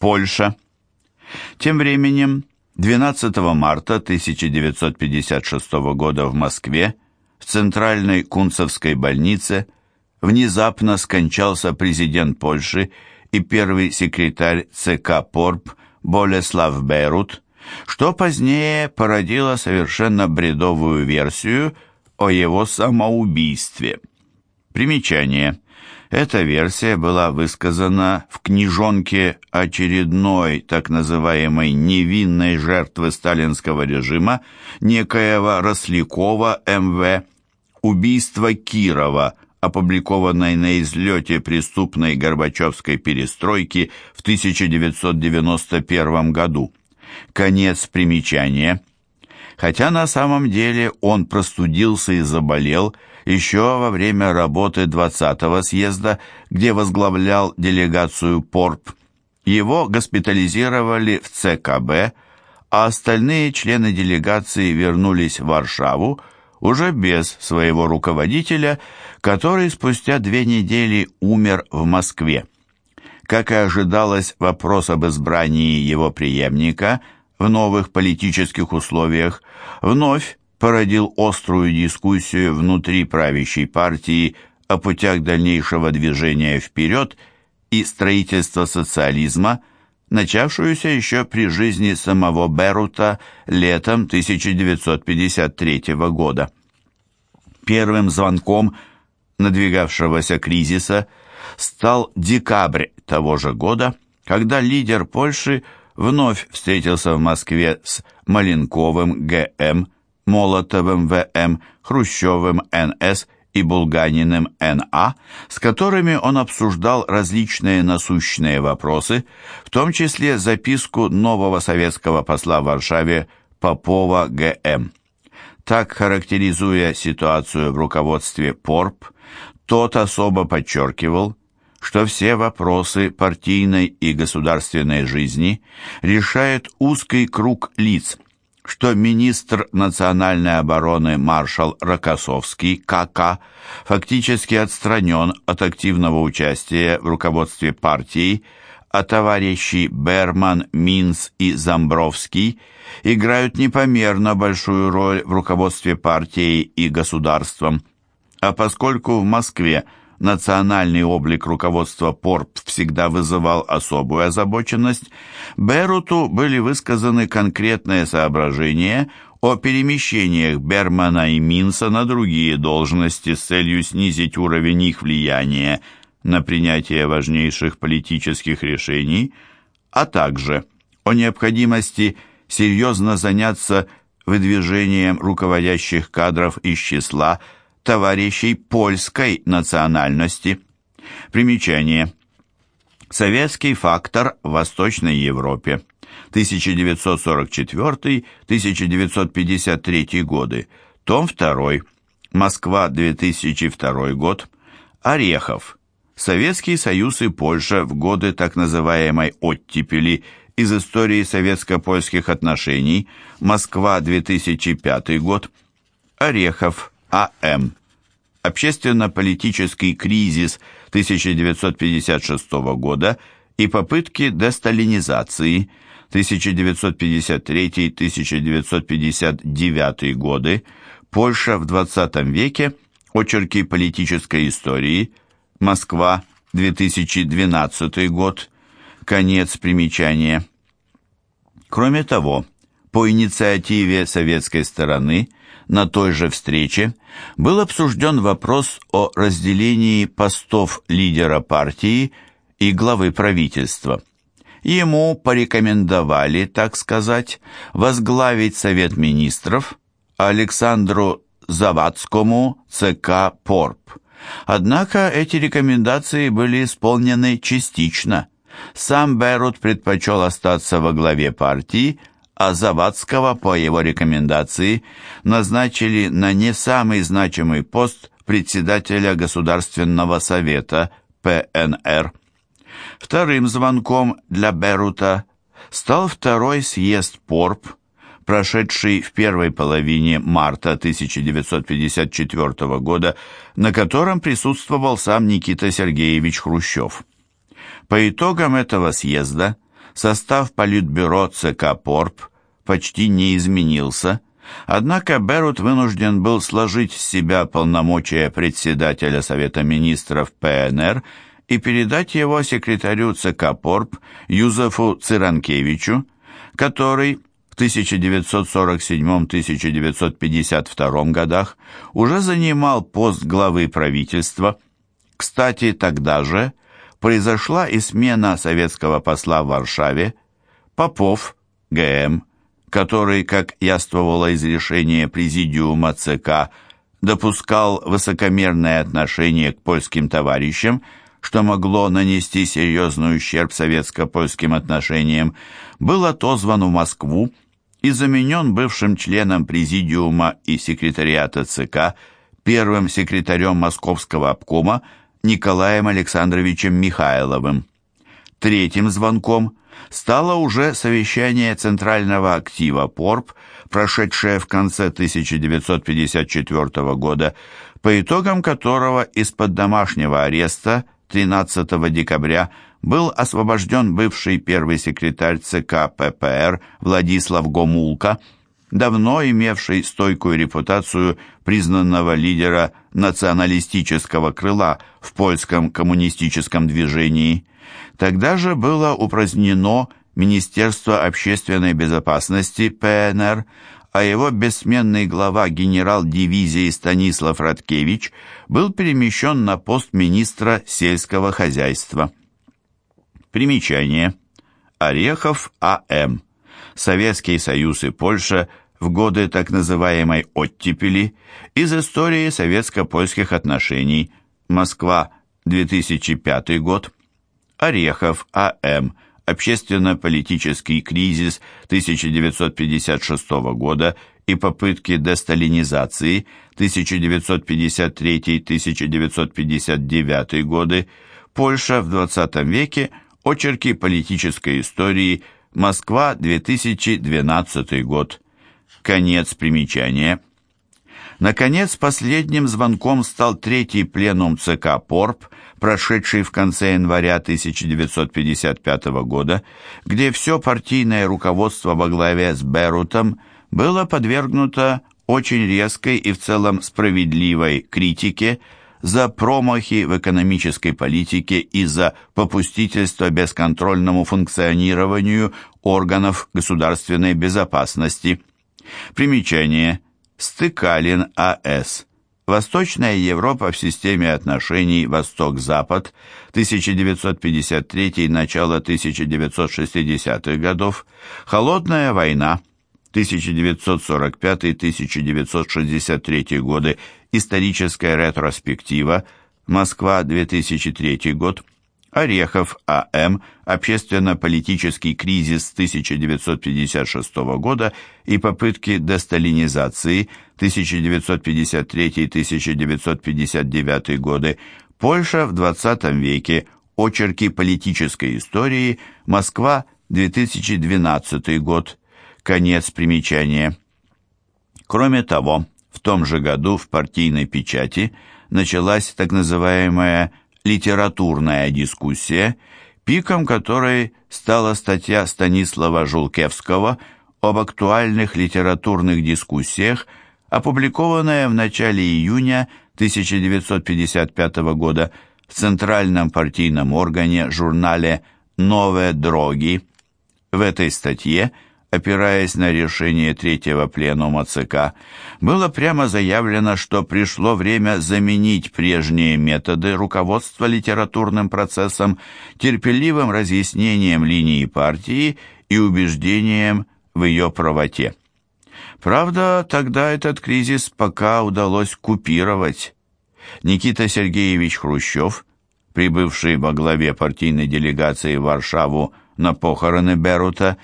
Польша. Тем временем 12 марта 1956 года в Москве в Центральной Кунцевской больнице внезапно скончался президент Польши и первый секретарь ЦК ПОРП Болеслав Берут, что позднее породило совершенно бредовую версию о его самоубийстве. Примечание. Эта версия была высказана в книжонке очередной так называемой невинной жертвы сталинского режима некоего Рослякова МВ «Убийство Кирова», опубликованной на излете преступной Горбачевской перестройки в 1991 году. Конец примечания. Хотя на самом деле он простудился и заболел еще во время работы 20-го съезда, где возглавлял делегацию ПОРП. Его госпитализировали в ЦКБ, а остальные члены делегации вернулись в Варшаву уже без своего руководителя, который спустя две недели умер в Москве. Как и ожидалось, вопрос об избрании его преемника в новых политических условиях вновь породил острую дискуссию внутри правящей партии о путях дальнейшего движения вперед и строительства социализма, начавшуюся еще при жизни самого Берута летом 1953 года. Первым звонком надвигавшегося кризиса стал декабрь того же года, когда лидер Польши вновь встретился в Москве с Маленковым ГМ, Молотовым ВМ, Хрущевым НС и Булганиным НА, с которыми он обсуждал различные насущные вопросы, в том числе записку нового советского посла в Варшаве Попова ГМ. Так, характеризуя ситуацию в руководстве ПОРП, тот особо подчеркивал, что все вопросы партийной и государственной жизни решает узкий круг лиц – что министр национальной обороны маршал Рокоссовский, КК, фактически отстранен от активного участия в руководстве партии, а товарищи Берман, Минц и Замбровский играют непомерно большую роль в руководстве партией и государством. А поскольку в Москве – национальный облик руководства ПОРП всегда вызывал особую озабоченность, Беруту были высказаны конкретные соображения о перемещениях Бермана и Минса на другие должности с целью снизить уровень их влияния на принятие важнейших политических решений, а также о необходимости серьезно заняться выдвижением руководящих кадров из числа товарищей польской национальности. Примечание. Советский фактор в Восточной Европе. 1944-1953 годы. Том 2. Москва, 2002 год. Орехов. Советский Союз и Польша в годы так называемой «оттепели» из истории советско-польских отношений. Москва, 2005 год. Орехов. А.М. Общественно-политический кризис 1956 года и попытки десталинизации 1953-1959 годы, Польша в 20 веке, очерки политической истории, Москва, 2012 год, конец примечания. Кроме того, по инициативе советской стороны – на той же встрече был обсужден вопрос о разделении постов лидера партии и главы правительства. Ему порекомендовали, так сказать, возглавить Совет министров, Александру Завадскому ЦК ПОРП. Однако эти рекомендации были исполнены частично. Сам Берут предпочел остаться во главе партии, а Завадского по его рекомендации назначили на не самый значимый пост председателя Государственного совета ПНР. Вторым звонком для Берута стал второй съезд ПОРП, прошедший в первой половине марта 1954 года, на котором присутствовал сам Никита Сергеевич Хрущев. По итогам этого съезда Состав Политбюро ЦК ПОРП почти не изменился, однако Берут вынужден был сложить с себя полномочия председателя Совета министров ПНР и передать его секретарю ЦК ПОРП Юзефу Циранкевичу, который в 1947-1952 годах уже занимал пост главы правительства. Кстати, тогда же произошла и смена советского посла в Варшаве, Попов, ГМ, который, как яствовало из решения Президиума ЦК, допускал высокомерное отношение к польским товарищам, что могло нанести серьезный ущерб советско-польским отношениям, был отозван в Москву и заменен бывшим членом Президиума и секретариата ЦК, первым секретарем Московского обкома Николаем Александровичем Михайловым. Третьим звонком стало уже совещание Центрального актива ПОРП, прошедшее в конце 1954 года, по итогам которого из-под домашнего ареста 13 декабря был освобожден бывший первый секретарь ЦК ППР Владислав Гомулка, давно имевший стойкую репутацию признанного лидера националистического крыла в польском коммунистическом движении. Тогда же было упразднено Министерство общественной безопасности ПНР, а его бессменный глава генерал дивизии Станислав Радкевич был перемещен на пост министра сельского хозяйства. Примечание. Орехов А.М. Советский Союз и Польша в годы так называемой «оттепели» из истории советско-польских отношений. Москва, 2005 год. Орехов А.М. Общественно-политический кризис 1956 года и попытки десталинизации 1953-1959 годы, Польша в 20 веке, очерки политической истории, Москва, 2012 год. Конец примечания. Наконец, последним звонком стал третий пленум ЦК ПОРП, прошедший в конце января 1955 года, где все партийное руководство во главе с Берутом было подвергнуто очень резкой и в целом справедливой критике за промахи в экономической политике и за попустительство бесконтрольному функционированию органов государственной безопасности. Примечание. Стыкалин А.С. Восточная Европа в системе отношений Восток-Запад 1953 начало 1960-х годов, Холодная война 1945-1963 годы, историческая ретроспектива, Москва 2003 год, Орехов А.М. Общественно-политический кризис 1956 года и попытки десталинизации 1953-1959 годы. Польша в 20 веке. Очерки политической истории. Москва, 2012 год. Конец примечания. Кроме того, в том же году в партийной печати началась так называемая литературная дискуссия, пиком которой стала статья Станислава Жулкевского об актуальных литературных дискуссиях, опубликованная в начале июня 1955 года в Центральном партийном органе журнале «Новые дроги». В этой статье – опираясь на решение третьего пленума ЦК, было прямо заявлено, что пришло время заменить прежние методы руководства литературным процессом терпеливым разъяснением линии партии и убеждением в ее правоте. Правда, тогда этот кризис пока удалось купировать. Никита Сергеевич Хрущев, прибывший во главе партийной делегации в Варшаву на похороны Берута,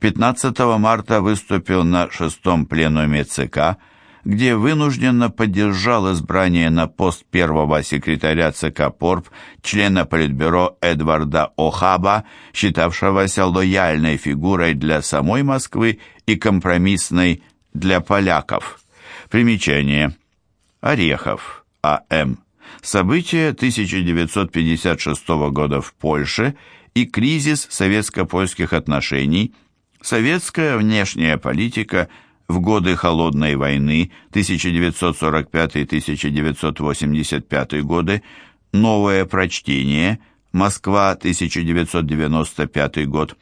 15 марта выступил на шестом пленуме ЦК, где вынужденно поддержал избрание на пост первого секретаря ЦК ПОРП, члена Политбюро Эдварда Охаба, считавшегося лояльной фигурой для самой Москвы и компромиссной для поляков. Примечание. Орехов, А.М. События 1956 года в Польше и кризис советско-польских отношений, советская внешняя политика в годы Холодной войны 1945-1985 годы, новое прочтение, Москва, 1995 год,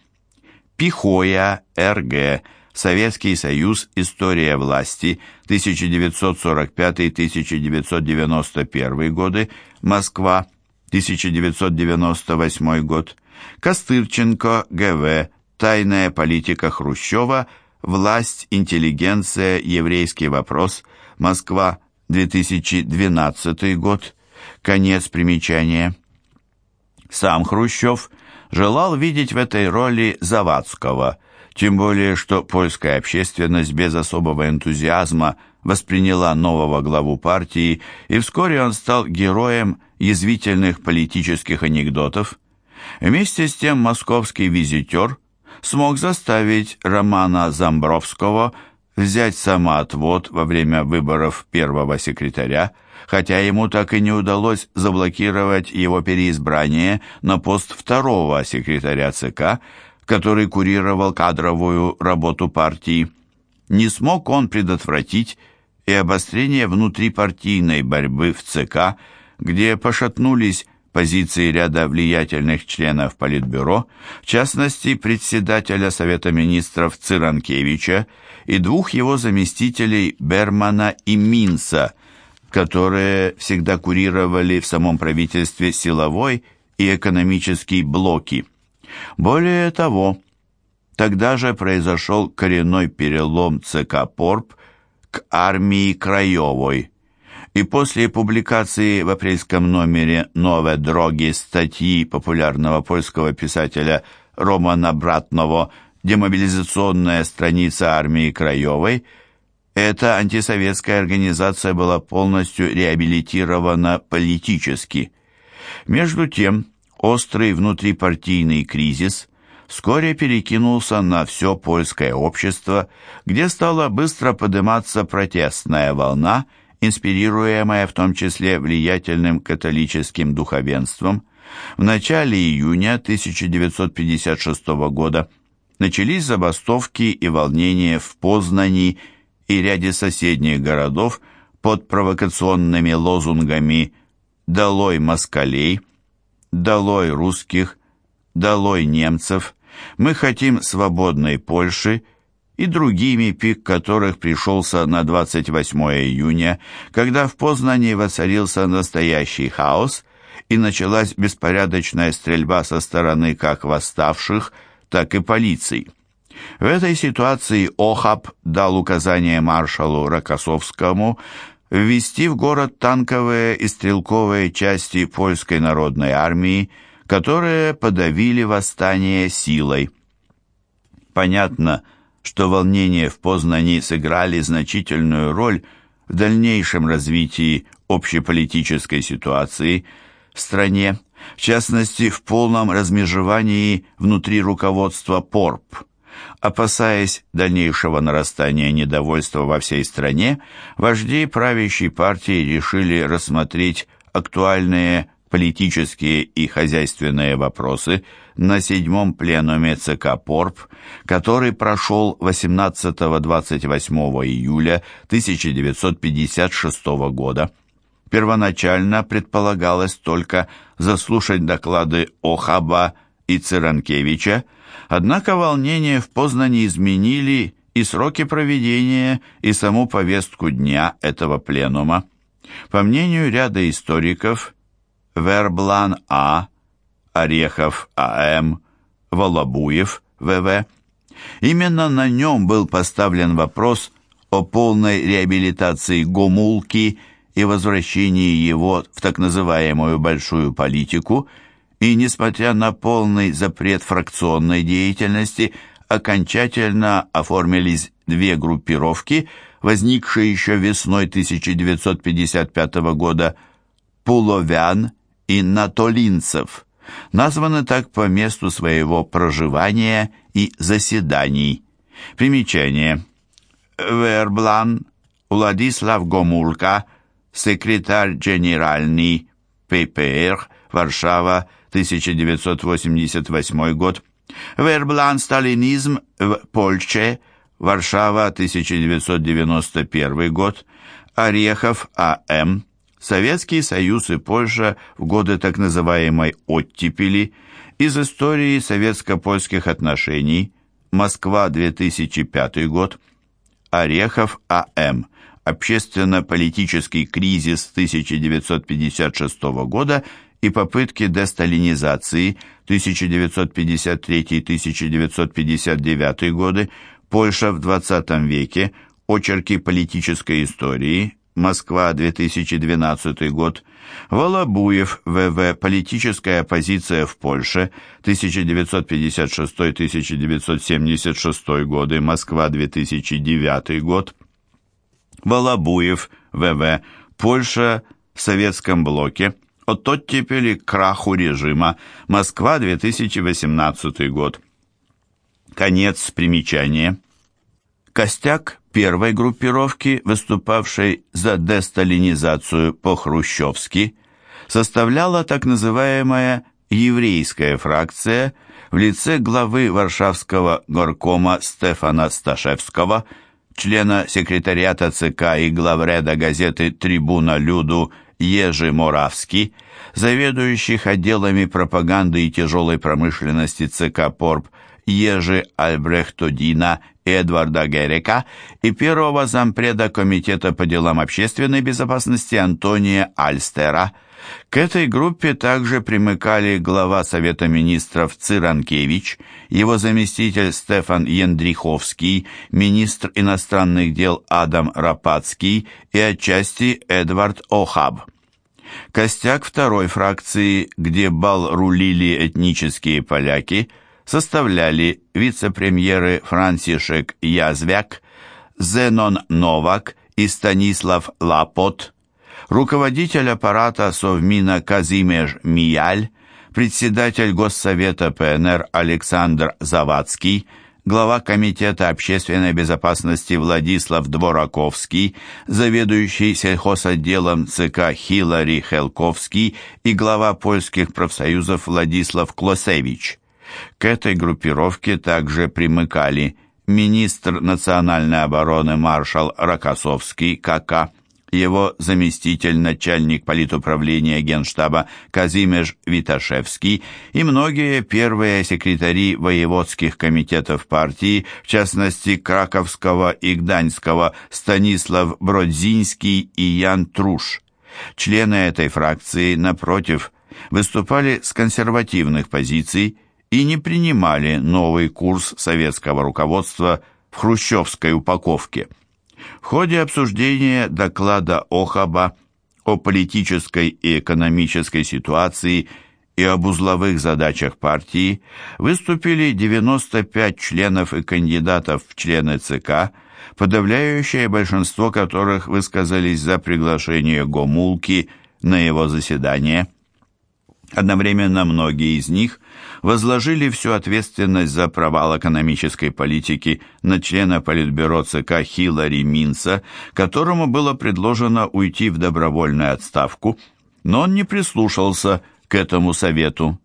Пихоя, РГ, Советский Союз, История власти, 1945-1991 годы, Москва, 1998 год, Костырченко, ГВ, Тайная политика Хрущева, Власть, интеллигенция, еврейский вопрос, Москва, 2012 год, конец примечания. Сам Хрущев желал видеть в этой роли Завадского, тем более что польская общественность без особого энтузиазма восприняла нового главу партии, и вскоре он стал героем язвительных политических анекдотов. Вместе с тем московский визитер смог заставить Романа Замбровского взять самоотвод во время выборов первого секретаря, хотя ему так и не удалось заблокировать его переизбрание на пост второго секретаря ЦК, который курировал кадровую работу партии. Не смог он предотвратить и обострение внутрипартийной борьбы в ЦК, где пошатнулись позиции ряда влиятельных членов Политбюро, в частности, председателя Совета министров Циранкевича и двух его заместителей Бермана и Минса, которые всегда курировали в самом правительстве силовой и экономический блоки. Более того, тогда же произошел коренной перелом ЦК ПОРП к армии Краевой, и после публикации в апрельском номере «Нове дроги» статьи популярного польского писателя Романа Братного «Демобилизационная страница армии Краевой», эта антисоветская организация была полностью реабилитирована политически. Между тем, острый внутрипартийный кризис вскоре перекинулся на все польское общество, где стала быстро подниматься протестная волна, инспирируемая в том числе влиятельным католическим духовенством. В начале июня 1956 года начались забастовки и волнения в Познани и ряде соседних городов под провокационными лозунгами «Долой москалей», «Долой русских», «Долой немцев», «Мы хотим свободной Польши» и другими, пик которых пришелся на 28 июня, когда в Познани воцарился настоящий хаос и началась беспорядочная стрельба со стороны как восставших, так и полиции. В этой ситуации Охаб дал указание маршалу Рокоссовскому ввести в город танковые и стрелковые части польской народной армии, которые подавили восстание силой. Понятно, что волнения в Познани сыграли значительную роль в дальнейшем развитии общеполитической ситуации в стране, в частности, в полном размежевании внутри руководства ПОРП. Опасаясь дальнейшего нарастания недовольства во всей стране, вожди правящей партии решили рассмотреть актуальные политические и хозяйственные вопросы на седьмом пленуме ЦК ПОРП, который прошел 18-28 июля 1956 года. Первоначально предполагалось только заслушать доклады Охаба и Циранкевича, Однако волнения в Познани изменили и сроки проведения, и саму повестку дня этого пленума. По мнению ряда историков, Верблан А., Орехов А.М., Волобуев В.В., именно на нем был поставлен вопрос о полной реабилитации Гомулки и возвращении его в так называемую большую политику – и, несмотря на полный запрет фракционной деятельности, окончательно оформились две группировки, возникшие еще весной 1955 года Пуловян и Натолинцев, названы так по месту своего проживания и заседаний. Примечание. Верблан, Владислав Гомулка, секретарь генеральный ППР, Варшава, 1988 год. Верблан «Сталинизм в Польше», Варшава, 1991 год. Орехов А.М. Советский Союз и Польша в годы так называемой «оттепели», из истории советско-польских отношений, Москва, 2005 год, Орехов А.М. Общественно-политический кризис 1956 года и попытки десталинизации 1953-1959 годы, Польша в XX веке, очерки политической истории, Москва, 2012 год. Волобуев, ВВ. Политическая оппозиция в Польше, 1956-1976 годы. Москва, 2009 год. Волобуев, ВВ. Польша в Советском блоке. От оттепели к краху режима. Москва, 2018 год. Конец примечания. Костяк первой группировки, выступавшей за десталинизацию по-хрущевски, составляла так называемая еврейская фракция в лице главы Варшавского горкома Стефана Сташевского, члена секретариата ЦК и главреда газеты «Трибуна Люду» Ежи Моравский, заведующих отделами пропаганды и тяжелой промышленности ЦК ПОРП Ежи Альбрехтодина Эдварда Герека и первого зампреда Комитета по делам общественной безопасности Антония Альстера. К этой группе также примыкали глава Совета министров Циранкевич, его заместитель Стефан Яндриховский, министр иностранных дел Адам Рапацкий и отчасти Эдвард Охаб. Костяк второй фракции, где бал рулили этнические поляки – составляли вице-премьеры Франсишек Язвяк, Зенон Новак и Станислав Лапот, руководитель аппарата Совмина Казимеж Мияль, председатель Госсовета ПНР Александр Завадский, глава Комитета общественной безопасности Владислав Двораковский, заведующий сельхозотделом ЦК Хилари Хелковский и глава польских профсоюзов Владислав Клосевич. К этой группировке также примыкали министр национальной обороны маршал Рокоссовский КК, его заместитель, начальник политуправления Генштаба Казимеш Виташевский и многие первые секретари воеводских комитетов партии, в частности Краковского и Гданьского Станислав Бродзинский и Ян Труш. Члены этой фракции, напротив, выступали с консервативных позиций и не принимали новый курс советского руководства в хрущевской упаковке. В ходе обсуждения доклада Охаба о политической и экономической ситуации и об узловых задачах партии выступили 95 членов и кандидатов в члены ЦК, подавляющее большинство которых высказались за приглашение Гомулки на его заседание. Одновременно многие из них возложили всю ответственность за провал экономической политики на члена Политбюро ЦК Хиллари Минса, которому было предложено уйти в добровольную отставку, но он не прислушался к этому совету.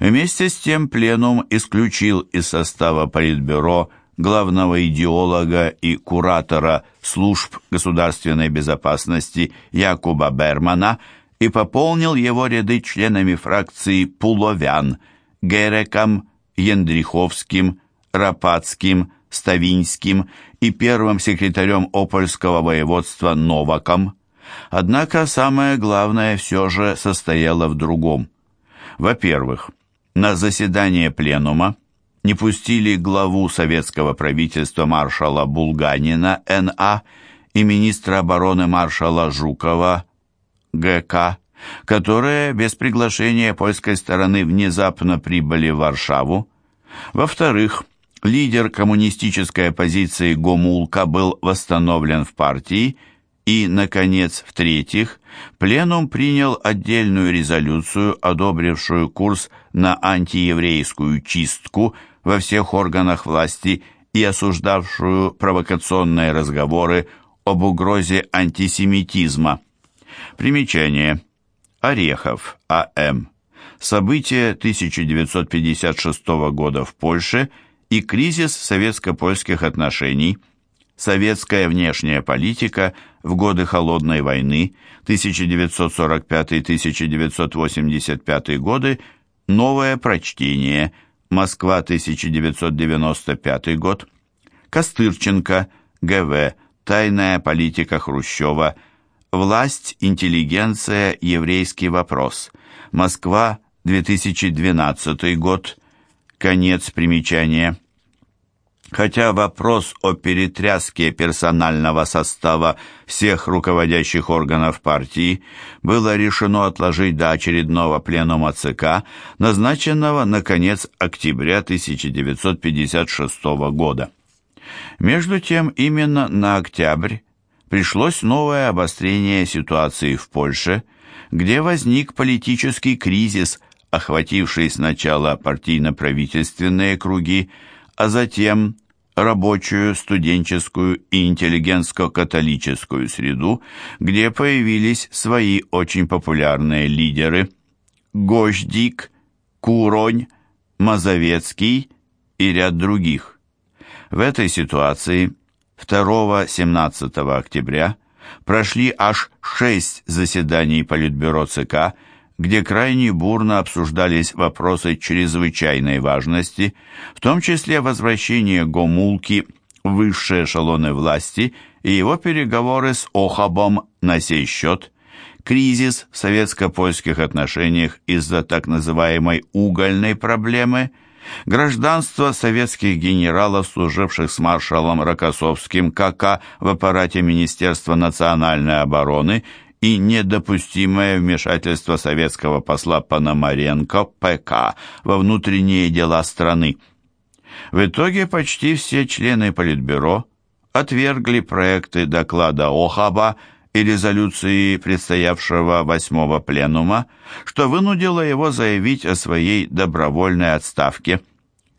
Вместе с тем пленум исключил из состава Политбюро главного идеолога и куратора служб государственной безопасности Якуба Бермана и пополнил его ряды членами фракции «Пуловян», Гереком, Яндриховским, Рапацким, Ставинским и первым секретарем Опольского воеводства Новаком. Однако самое главное все же состояло в другом. Во-первых, на заседание пленума не пустили главу советского правительства маршала Булганина Н.А. и министра обороны маршала Жукова Г.К., которые без приглашения польской стороны внезапно прибыли в Варшаву. Во-вторых, лидер коммунистической оппозиции Гомулка был восстановлен в партии, и, наконец, в-третьих, Пленум принял отдельную резолюцию, одобрившую курс на антиеврейскую чистку во всех органах власти и осуждавшую провокационные разговоры об угрозе антисемитизма. Примечание. Орехов, А.М. события 1956 года в Польше и кризис советско-польских отношений, советская внешняя политика в годы Холодной войны 1945-1985 годы, новое прочтение, Москва 1995 год, Костырченко, ГВ, тайная политика Хрущева, власть, интеллигенция, еврейский вопрос, Москва 2012 год, конец примечания. Хотя вопрос о перетряске персонального состава всех руководящих органов партии было решено отложить до очередного пленума ЦК, назначенного на конец октября 1956 года. Между тем, именно на октябрь пришлось новое обострение ситуации в Польше, где возник политический кризис, охвативший сначала партийно-правительственные круги, а затем рабочую, студенческую и интеллигентско-католическую среду, где появились свои очень популярные лидеры Гождик, Куронь, Мазовецкий и ряд других. В этой ситуации 2-17 октября прошли аж шесть заседаний Политбюро ЦК, где крайне бурно обсуждались вопросы чрезвычайной важности, в том числе возвращение Гомулки в высшие эшелоны власти и его переговоры с Охабом на сей счет, кризис в советско-польских отношениях из-за так называемой «угольной проблемы», гражданство советских генералов, служивших с маршалом Рокоссовским КК в аппарате Министерства национальной обороны и недопустимое вмешательство советского посла Пономаренко ПК во внутренние дела страны. В итоге почти все члены Политбюро отвергли проекты доклада Охаба и резолюции предстоявшего восьмого пленума, что вынудило его заявить о своей добровольной отставке.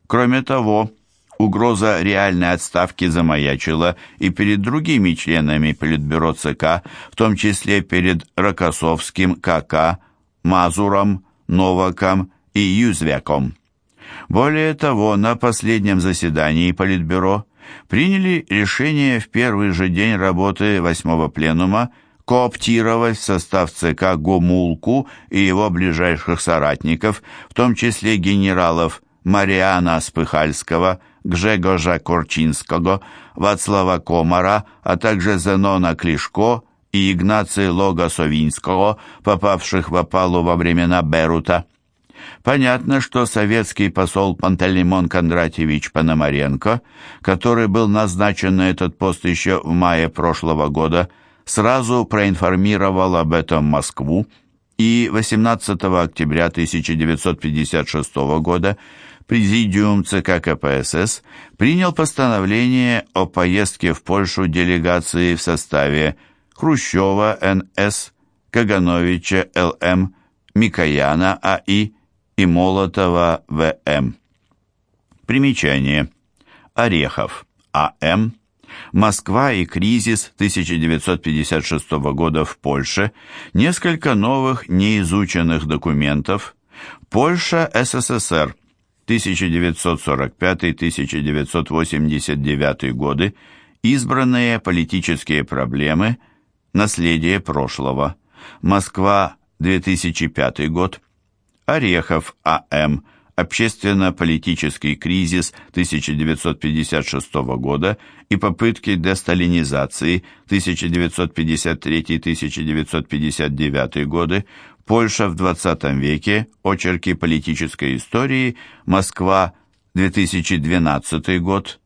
Кроме того, угроза реальной отставки замаячила и перед другими членами Политбюро ЦК, в том числе перед Рокоссовским, КК, Мазуром, Новаком и Юзвяком. Более того, на последнем заседании Политбюро приняли решение в первый же день работы восьмого пленума кооптировать в состав ЦК Гомулку и его ближайших соратников, в том числе генералов Мариана Спыхальского, Гжегожа Корчинского, Вацлава Комара, а также Зенона Клишко и Игнации Лога-Совинского, попавших в опалу во времена Берута. Понятно, что советский посол Пантелеймон Кондратьевич Пономаренко, который был назначен на этот пост еще в мае прошлого года, сразу проинформировал об этом Москву, и 18 октября 1956 года Президиум ЦК КПСС принял постановление о поездке в Польшу делегации в составе Хрущева НС, Кагановича ЛМ, Микояна АИ и Молотова В.М. Примечание. Орехов А.М. Москва и кризис 1956 года в Польше. Несколько новых неизученных документов. Польша СССР 1945-1989 годы. Избранные политические проблемы. Наследие прошлого. Москва 2005 год. Орехов А.М. Общественно-политический кризис 1956 года и попытки десталинизации 1953-1959 годы, Польша в 20 веке, очерки политической истории, Москва, 2012 год,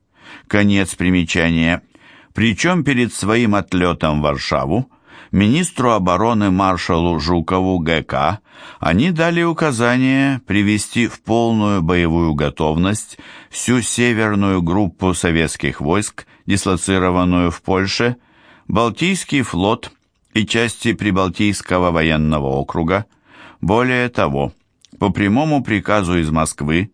конец примечания. Причем перед своим отлетом в Варшаву министру обороны маршалу Жукову ГК они дали указание привести в полную боевую готовность всю северную группу советских войск, дислоцированную в Польше, Балтийский флот и части Прибалтийского военного округа. Более того, по прямому приказу из Москвы,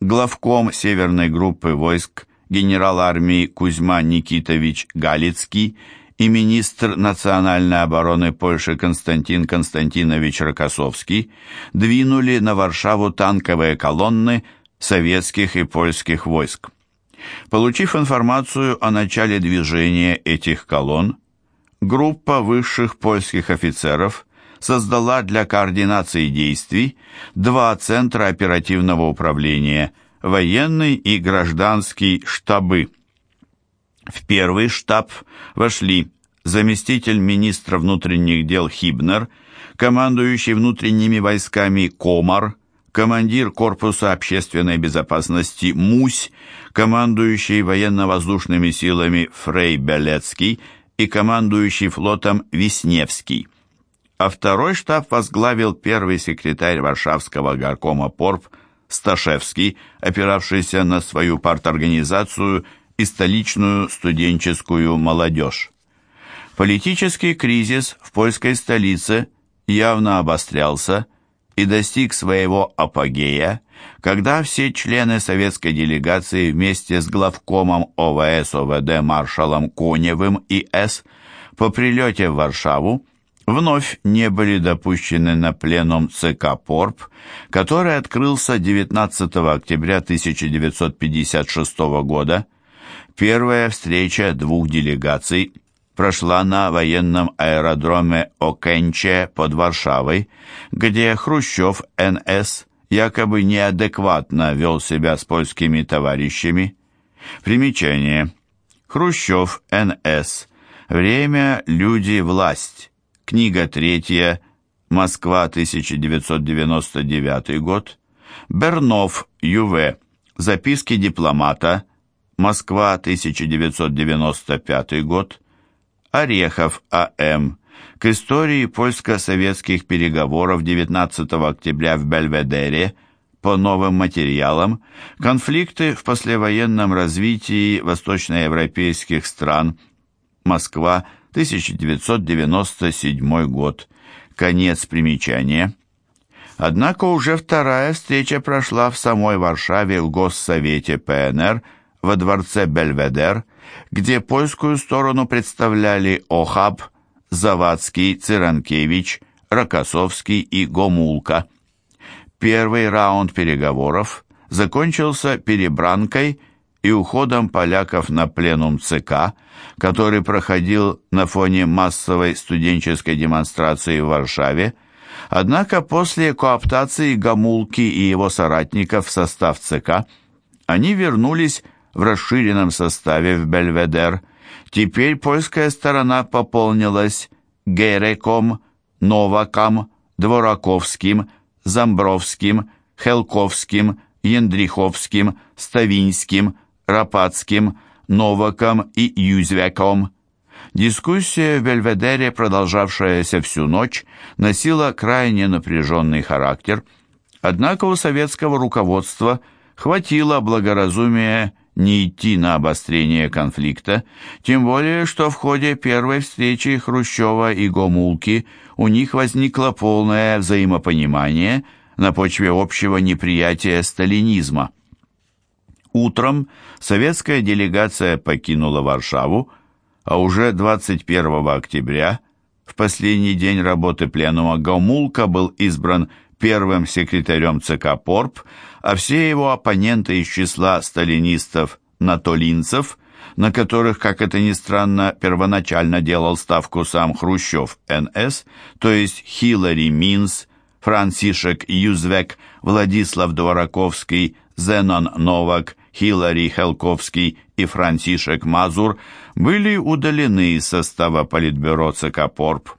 главком северной группы войск генерал армии Кузьма Никитович Галицкий и министр национальной обороны Польши Константин Константинович Рокоссовский двинули на Варшаву танковые колонны советских и польских войск. Получив информацию о начале движения этих колонн, группа высших польских офицеров создала для координации действий два центра оперативного управления – военный и гражданский штабы. В первый штаб вошли заместитель министра внутренних дел Хибнер, командующий внутренними войсками Комар, командир корпуса общественной безопасности Мусь, командующий военно-воздушными силами Фрей Белецкий и командующий флотом Висневский. А второй штаб возглавил первый секретарь Варшавского горкома Порп Сташевский, опиравшийся на свою парторганизацию и столичную студенческую молодежь. Политический кризис в польской столице явно обострялся и достиг своего апогея, когда все члены советской делегации вместе с главкомом ОВС ОВД маршалом Коневым и С по прилете в Варшаву вновь не были допущены на пленум ЦК ПОРП, который открылся 19 октября 1956 года. Первая встреча двух делегаций прошла на военном аэродроме Окенче под Варшавой, где Хрущев НС якобы неадекватно вел себя с польскими товарищами. Примечание. Хрущев НС. Время, люди, власть. Книга третья. Москва, 1999 год. Бернов, Ю.В. Записки дипломата. Москва, 1995 год. Орехов, А.М. К истории польско-советских переговоров 19 октября в Бельведере по новым материалам, конфликты в послевоенном развитии восточноевропейских стран. Москва, 1997 год. Конец примечания. Однако уже вторая встреча прошла в самой Варшаве в Госсовете ПНР во дворце Бельведер, где польскую сторону представляли Охаб, Завадский, Циранкевич, Рокоссовский и Гомулка. Первый раунд переговоров закончился перебранкой и уходом поляков на пленум ЦК, который проходил на фоне массовой студенческой демонстрации в Варшаве, однако после кооптации Гамулки и его соратников в состав ЦК они вернулись в расширенном составе в Бельведер. Теперь польская сторона пополнилась Гереком, Новаком, Двораковским, Замбровским, Хелковским, Яндриховским, Ставинским, Рапацким, Новаком и Юзвяком. Дискуссия в Бельведере, продолжавшаяся всю ночь, носила крайне напряженный характер, однако у советского руководства хватило благоразумия не идти на обострение конфликта, тем более, что в ходе первой встречи Хрущева и Гомулки у них возникло полное взаимопонимание на почве общего неприятия сталинизма. Утром советская делегация покинула Варшаву, а уже 21 октября, в последний день работы пленума, Гомулка был избран первым секретарем ЦК ПОРП, а все его оппоненты из числа сталинистов-натолинцев, на которых, как это ни странно, первоначально делал ставку сам Хрущев НС, то есть Хиллари Минс, Франсишек Юзвек, Владислав Двораковский, Зенон Новак, Хиллари Хелковский и Франсишек Мазур были удалены из состава Политбюро ЦК ПОРП,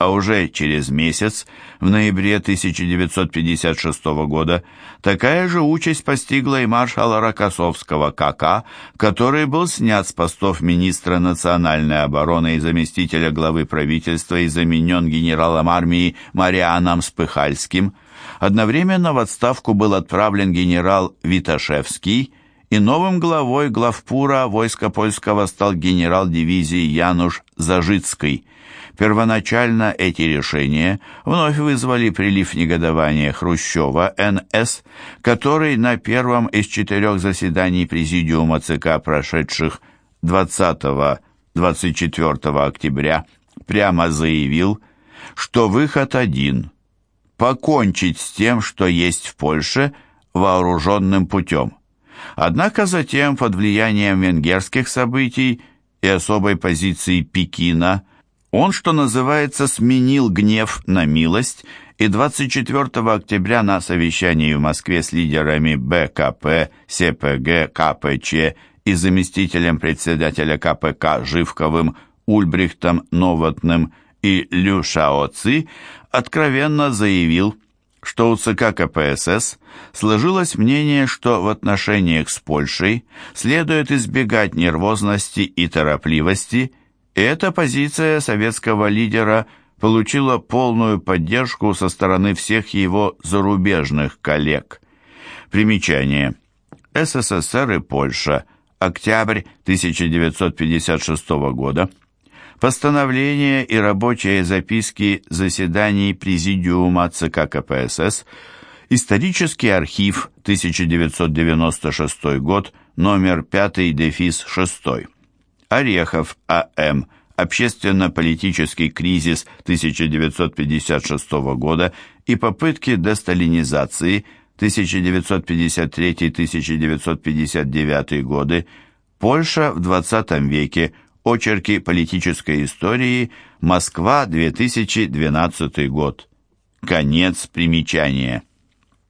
а уже через месяц, в ноябре 1956 года, такая же участь постигла и маршала Рокоссовского КК, который был снят с постов министра национальной обороны и заместителя главы правительства и заменен генералом армии Марианом Спыхальским. Одновременно в отставку был отправлен генерал Виташевский, и новым главой главпура войска польского стал генерал дивизии Януш Зажицкий. Первоначально эти решения вновь вызвали прилив негодования Хрущева НС, который на первом из четырех заседаний Президиума ЦК, прошедших 20 24 октября прямо заявил, что выход один – покончить с тем, что есть в Польше, вооруженным путем. Однако затем, под влиянием венгерских событий и особой позиции Пекина, он, что называется, сменил гнев на милость и 24 октября на совещании в Москве с лидерами БКП, СПГ, КПЧ и заместителем председателя КПК Живковым, Ульбрихтом, Новотным и Лю Шаоци откровенно заявил, что у ЦК КПСС сложилось мнение, что в отношениях с Польшей следует избегать нервозности и торопливости, и эта позиция советского лидера получила полную поддержку со стороны всех его зарубежных коллег. Примечание. СССР и Польша. Октябрь 1956 года. Постановления и рабочие записки заседаний Президиума ЦК КПСС, Исторический архив, 1996 год, номер 5, дефис 6. Орехов А.М. Общественно-политический кризис 1956 года и попытки десталинизации 1953-1959 годы, Польша в 20 веке, Очерки политической истории. Москва, 2012 год. Конец примечания.